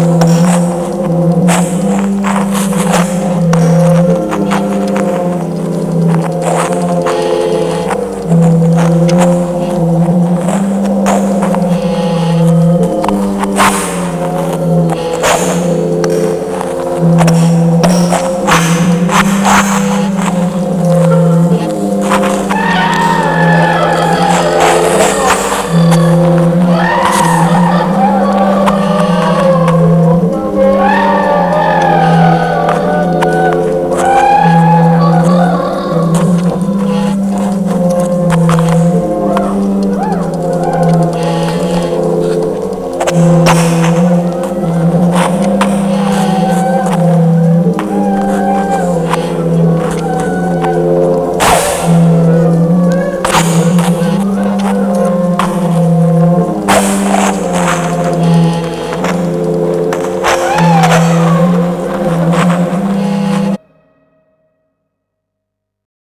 Oh.